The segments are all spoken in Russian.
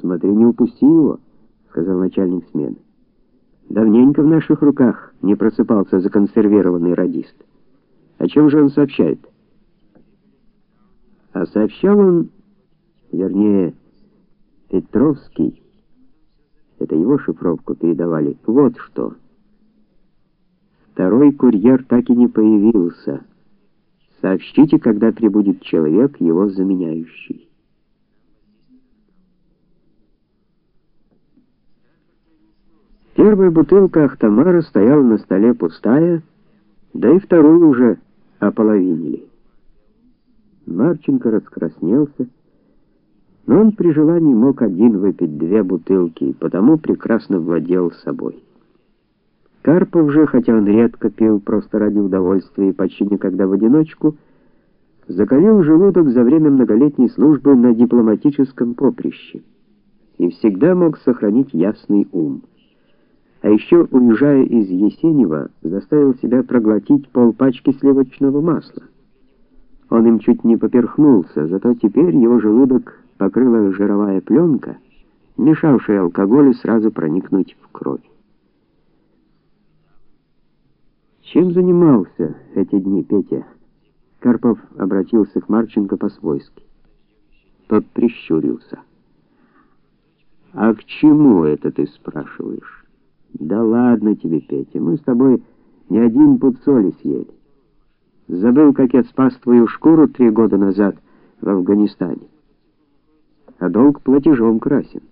смотри, не упусти его, сказал начальник смены. Давненько в наших руках не просыпался законсервированный радист. О чем же он сообщает? А сообщал он, вернее, Петровский, это его шифровку передавали, вот что. Второй курьер так и не появился. Сообщите, когда прибудет человек, его заменяющий. Первая бутылка Ахтамара стояла на столе пустая, да и вторую уже ополовинили. Марченко раскраснелся, но он при желании мог один выпить две бутылки, потому прекрасно владел собой. Карпов же, хотя он редко пил просто ради удовольствия и почти никогда в одиночку, закалил желудок за время многолетней службы на дипломатическом поприще и всегда мог сохранить ясный ум. А еще, уезжая из Есенева, заставил себя проглотить полпачки сливочного масла. Он им чуть не поперхнулся, зато теперь его желудок покрыла жировая пленка, мешавшая алкоголю сразу проникнуть в кровь. Чем занимался эти дни Петя? Карпов обратился к Марченко по-свойски. Тот прищурился. А к чему это ты спрашиваешь? Да ладно тебе, Петя, мы с тобой не один пуд соли съели. Забыл, как я спас твою шкуру три года назад в Афганистане. А долг платежом красен.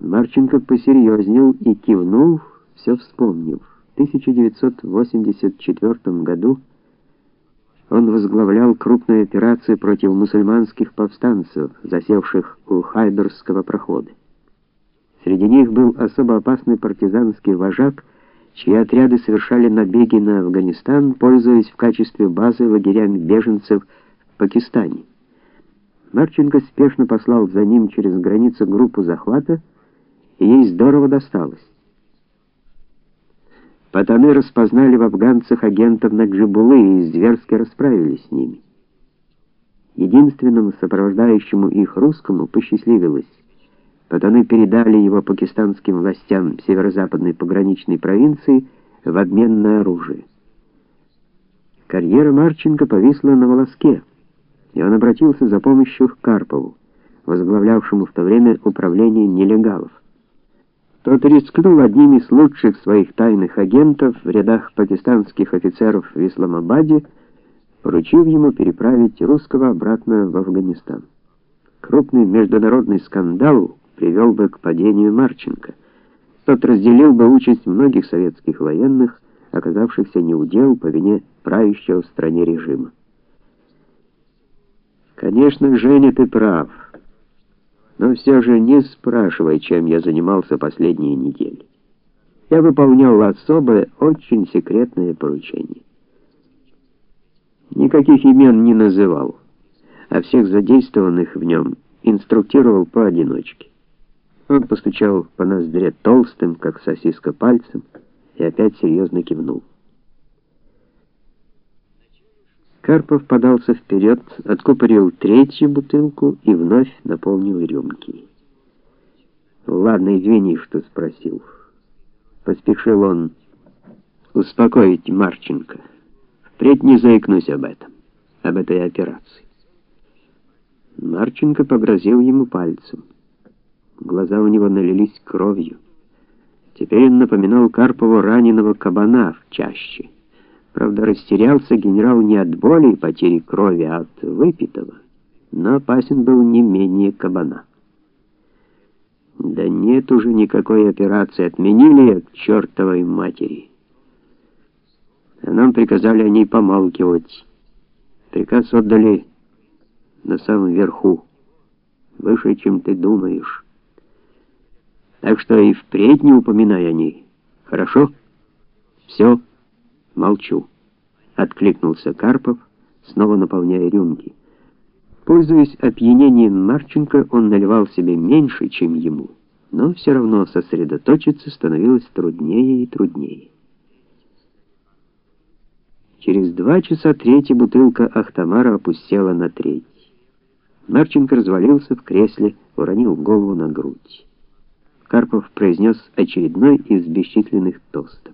Марченко посерьезнел и кивнул, все вспомнив. В 1984 году он возглавлял крупную операцию против мусульманских повстанцев, засевших у Хайберского прохода. Среди них был особо опасный партизанский вожак, чьи отряды совершали набеги на Афганистан, пользуясь в качестве базы лагерями беженцев в Пакистане. Марченко спешно послал за ним через границу группу захвата, и ей здорово досталось. Патаны распознали в афганцах агентов Наджибулы и зверски расправились с ними. Единственному сопровождающему их русскому посчастливилось Патаны передали его пакистанским властям северо-западной пограничной провинции в обмен на оружие. Карьера Марченко повисла на волоске, и он обратился за помощью к Карпову, возглавлявшему в то время управление нелегалов. Тот рискнул одним из лучших своих тайных агентов в рядах пакистанских офицеров в Исламабаде, поручив ему переправить русского обратно в Афганистан. Крупный международный скандал привел бы к падению Марченко. Тот разделил бы участь многих советских военных, оказавшихся неудел по вине правящего в стране режима. Конечно, Женя, ты прав. Но все же не спрашивай, чем я занимался последние недели. Я выполнял особое, очень секретное поручение. Никаких имен не называл, а всех задействованных в нем инструктировал поодиночке. Он постучал по ноздре толстым, как сосиска, пальцем и опять серьезно кивнул. Карпов подался вперед, откупорил третью бутылку и вновь наполнил рюмки. «Ладно, извини, что спросил». Поспешил он успокоить Марченко. Впредь не заикнусь об этом, об этой операции. Марченко погрозил ему пальцем. Глаза у него налились кровью. Теперь он напоминал Карпову раненого кабана в чаще. Правда, растерялся генерал не от боли и потери крови, а от выпитого. Но опасен был не менее кабана. Да нет уже никакой операции, отменили ее к чертовой матери. А нам приказали о ней помалкивать. Приказ отдали на самом верху, выше, чем ты думаешь. Так что и впредь не упоминай о ней. Хорошо? Все, молчу. Откликнулся Карпов, снова наполняя рюмки. Пользуясь опьянением Марченко, он наливал себе меньше, чем ему, но все равно сосредоточиться становилось труднее и труднее. Через два часа третья бутылка Ахтамара опустела на треть. Марченко развалился в кресле, уронил голову на грудь. Карпов произнес очередной из бесчисленных тостов.